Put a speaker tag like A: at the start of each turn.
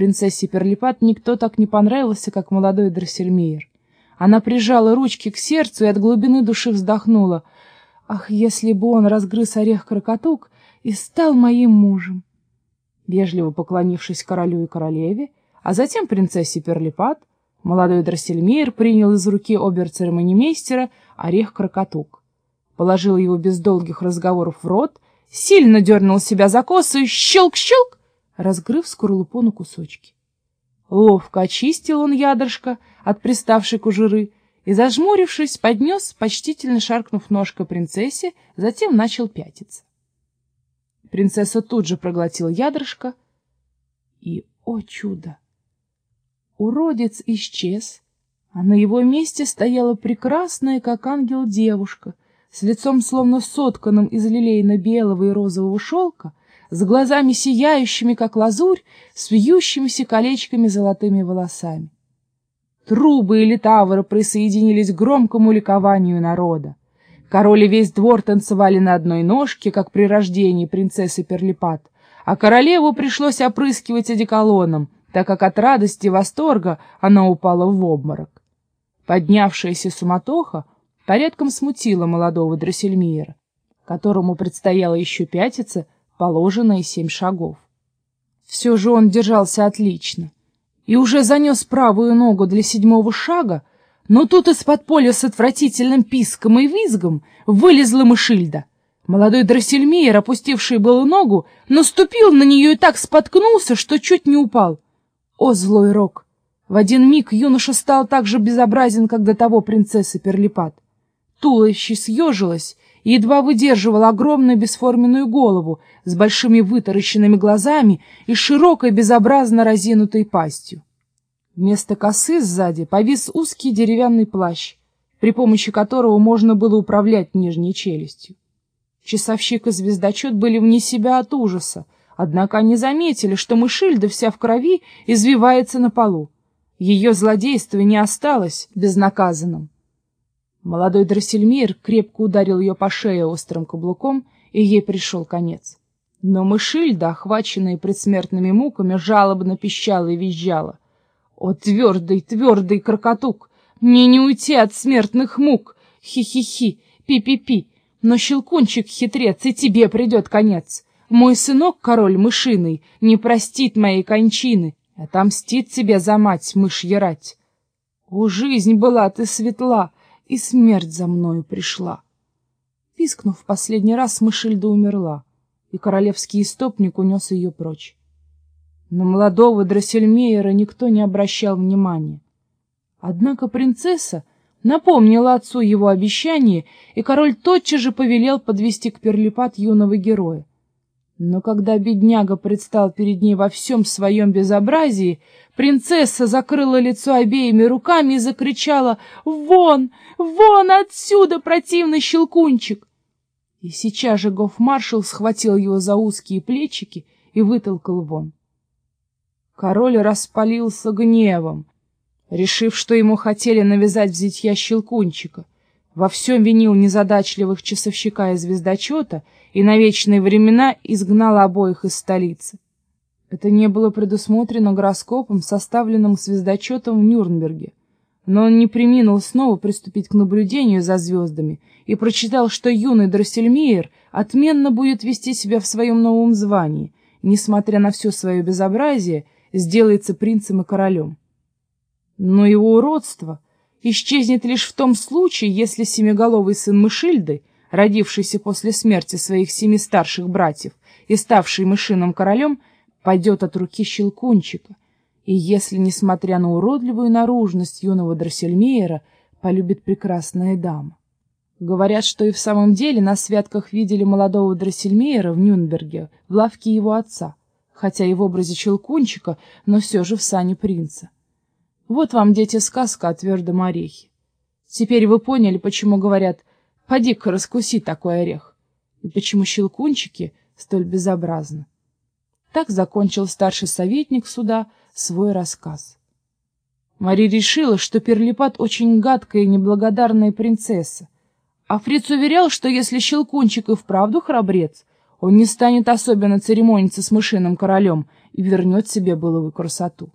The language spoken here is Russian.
A: принцессе Перлипат никто так не понравился, как молодой Дроссельмейр. Она прижала ручки к сердцу и от глубины души вздохнула. «Ах, если бы он разгрыз орех крокотук и стал моим мужем!» Вежливо поклонившись королю и королеве, а затем принцессе Перлипат, молодой Дроссельмейр принял из руки обер-церемонимейстера орех крокотук, положил его без долгих разговоров в рот, сильно дернул себя за косу и щелк-щелк, разгрыв скорлупу на кусочки. Ловко очистил он ядрышко от приставшей кожуры и, зажмурившись, поднес, почтительно шаркнув ножкой принцессе, затем начал пятиться. Принцесса тут же проглотила ядрышко, и, о чудо! Уродец исчез, а на его месте стояла прекрасная, как ангел, девушка, с лицом словно сотканным из лилейно-белого и розового шелка, с глазами сияющими, как лазурь, с вьющимися колечками золотыми волосами. Трубы и литавры присоединились к громкому ликованию народа. Король и весь двор танцевали на одной ножке, как при рождении принцессы Перлипат, а королеву пришлось опрыскивать одеколоном, так как от радости и восторга она упала в обморок. Поднявшаяся суматоха порядком смутила молодого Дроссельмиера, которому предстояло еще пятиться положенные семь шагов. Все же он держался отлично и уже занес правую ногу для седьмого шага, но тут из-под поля с отвратительным писком и визгом вылезла мышильда. Молодой Дроссельмейер, опустивший было ногу, наступил на нее и так споткнулся, что чуть не упал. О, злой рок! В один миг юноша стал так же безобразен, как до того принцесса Перлипат. Туловище съежилось, и едва выдерживал огромную бесформенную голову с большими вытаращенными глазами и широкой безобразно разинутой пастью. Вместо косы сзади повис узкий деревянный плащ, при помощи которого можно было управлять нижней челюстью. Часовщик и звездочет были вне себя от ужаса, однако они заметили, что мышильда вся в крови извивается на полу. Ее злодейство не осталось безнаказанным. Молодой Дроссельмейр крепко ударил ее по шее острым каблуком, и ей пришел конец. Но Мышильда, охваченная предсмертными муками, жалобно пищала и визжала. «О, твердый, твердый крокотук! Мне не уйти от смертных мук! Хи-хи-хи, пи-пи-пи! Но щелкунчик хитрец, и тебе придет конец! Мой сынок, король мышиный, не простит моей кончины, отомстит тебе за мать, мышь ярать! О, жизнь была ты светла!» И смерть за мною пришла. Пискнув в последний раз, Мышильда умерла, и королевский истопник унес ее прочь. На молодого Дроссельмейера никто не обращал внимания. Однако принцесса напомнила отцу его обещание, и король тотчас же повелел подвести к Перлипат юного героя. Но когда бедняга предстал перед ней во всем своем безобразии, принцесса закрыла лицо обеими руками и закричала «Вон! Вон отсюда, противный щелкунчик!» И сейчас же гофмаршал схватил его за узкие плечики и вытолкал вон. Король распалился гневом, решив, что ему хотели навязать взятья щелкунчика. Во всем винил незадачливых часовщика и звездочета и на вечные времена изгнал обоих из столицы. Это не было предусмотрено гороскопом, составленным звездочетом в Нюрнберге. Но он не приминул снова приступить к наблюдению за звездами и прочитал, что юный Дроссельмейер отменно будет вести себя в своем новом звании, несмотря на все свое безобразие, сделается принцем и королем. Но его уродство — исчезнет лишь в том случае, если семиголовый сын Мышильды, родившийся после смерти своих семи старших братьев и ставший мышиным королем, пойдет от руки Щелкунчика, и если, несмотря на уродливую наружность юного Дроссельмейера, полюбит прекрасная дама. Говорят, что и в самом деле на святках видели молодого Дроссельмейера в Нюнберге, в лавке его отца, хотя и в образе Щелкунчика, но все же в сане принца. Вот вам, дети, сказка о твердом орехе. Теперь вы поняли, почему говорят «поди-ка раскуси такой орех» и почему щелкунчики столь безобразны. Так закончил старший советник суда свой рассказ. Мари решила, что Перлипат очень гадкая и неблагодарная принцесса, а Фриц уверял, что если Щелкунчик и вправду храбрец, он не станет особенно церемониться с мышиным королем, и вернет себе былую красоту.